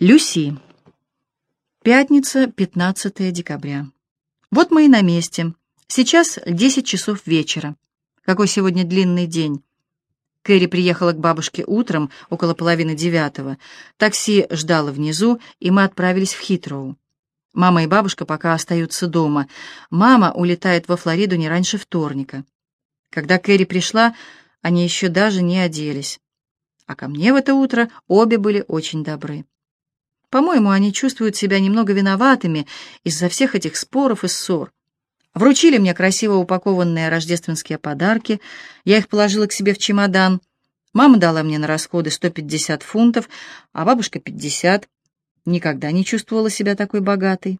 Люси. Пятница, 15 декабря. Вот мы и на месте. Сейчас 10 часов вечера. Какой сегодня длинный день. Кэрри приехала к бабушке утром, около половины девятого. Такси ждало внизу, и мы отправились в Хитроу. Мама и бабушка пока остаются дома. Мама улетает во Флориду не раньше вторника. Когда Кэрри пришла, они еще даже не оделись. А ко мне в это утро обе были очень добры. По-моему, они чувствуют себя немного виноватыми из-за всех этих споров и ссор. Вручили мне красиво упакованные рождественские подарки, я их положила к себе в чемодан. Мама дала мне на расходы 150 фунтов, а бабушка 50. Никогда не чувствовала себя такой богатой.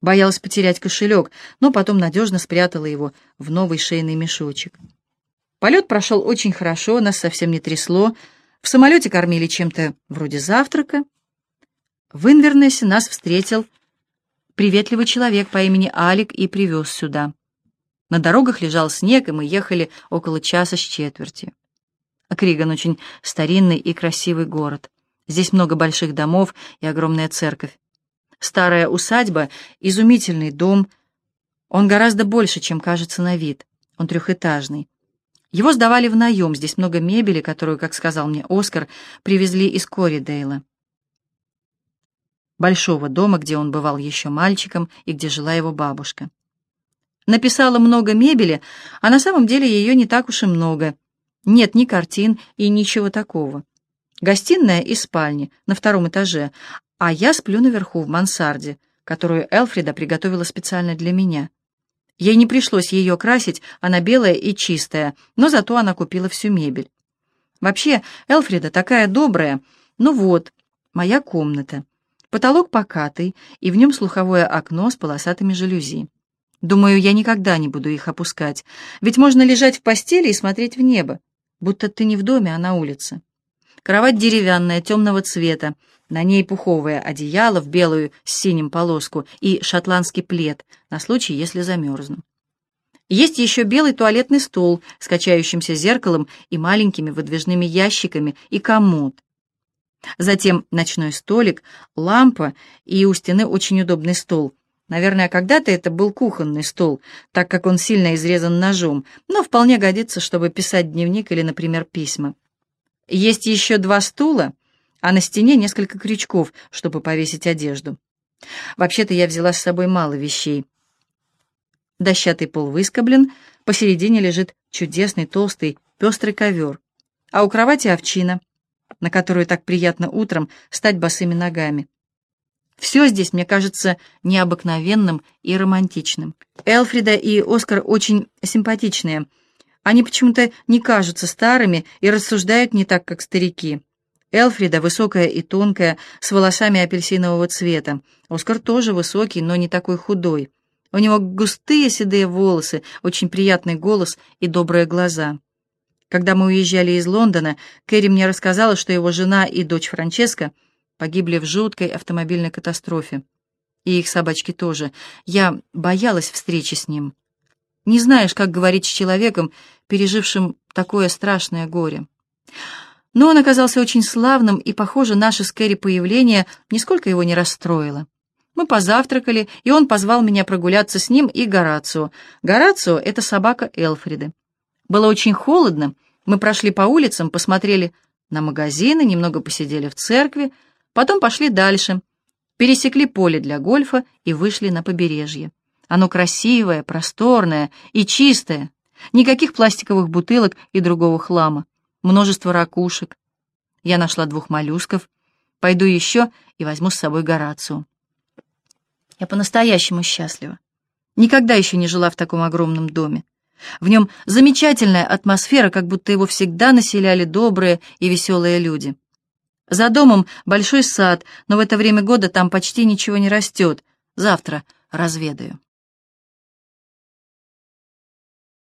Боялась потерять кошелек, но потом надежно спрятала его в новый шейный мешочек. Полет прошел очень хорошо, нас совсем не трясло. В самолете кормили чем-то вроде завтрака. В Инвернесе нас встретил приветливый человек по имени Алик и привез сюда. На дорогах лежал снег, и мы ехали около часа с четверти. Криган очень старинный и красивый город. Здесь много больших домов и огромная церковь. Старая усадьба, изумительный дом. Он гораздо больше, чем кажется на вид. Он трехэтажный. Его сдавали в наем, здесь много мебели, которую, как сказал мне Оскар, привезли из Коридейла большого дома, где он бывал еще мальчиком и где жила его бабушка. Написала много мебели, а на самом деле ее не так уж и много. Нет ни картин и ничего такого. Гостиная и спальня на втором этаже, а я сплю наверху в мансарде, которую Элфрида приготовила специально для меня. Ей не пришлось ее красить, она белая и чистая, но зато она купила всю мебель. Вообще, Элфрида такая добрая. Ну вот, моя комната. Потолок покатый, и в нем слуховое окно с полосатыми жалюзи. Думаю, я никогда не буду их опускать, ведь можно лежать в постели и смотреть в небо, будто ты не в доме, а на улице. Кровать деревянная, темного цвета, на ней пуховое одеяло в белую с синим полоску и шотландский плед на случай, если замерзну. Есть еще белый туалетный стол с качающимся зеркалом и маленькими выдвижными ящиками и комод. Затем ночной столик, лампа и у стены очень удобный стол. Наверное, когда-то это был кухонный стол, так как он сильно изрезан ножом, но вполне годится, чтобы писать дневник или, например, письма. Есть еще два стула, а на стене несколько крючков, чтобы повесить одежду. Вообще-то я взяла с собой мало вещей. Дощатый пол выскоблен, посередине лежит чудесный толстый пестрый ковер, а у кровати овчина — на которую так приятно утром стать босыми ногами. Все здесь мне кажется необыкновенным и романтичным. Элфрида и Оскар очень симпатичные. Они почему-то не кажутся старыми и рассуждают не так, как старики. Элфрида высокая и тонкая, с волосами апельсинового цвета. Оскар тоже высокий, но не такой худой. У него густые седые волосы, очень приятный голос и добрые глаза. Когда мы уезжали из Лондона, Кэрри мне рассказала, что его жена и дочь Франческа погибли в жуткой автомобильной катастрофе. И их собачки тоже. Я боялась встречи с ним. Не знаешь, как говорить с человеком, пережившим такое страшное горе. Но он оказался очень славным, и, похоже, наше с Кэрри появление нисколько его не расстроило. Мы позавтракали, и он позвал меня прогуляться с ним и Горацио. Горацио — это собака Элфриды. Было очень холодно, мы прошли по улицам, посмотрели на магазины, немного посидели в церкви, потом пошли дальше, пересекли поле для гольфа и вышли на побережье. Оно красивое, просторное и чистое, никаких пластиковых бутылок и другого хлама, множество ракушек. Я нашла двух моллюсков, пойду еще и возьму с собой Горацию. Я по-настоящему счастлива. Никогда еще не жила в таком огромном доме. В нем замечательная атмосфера, как будто его всегда населяли добрые и веселые люди. За домом большой сад, но в это время года там почти ничего не растет. Завтра разведаю.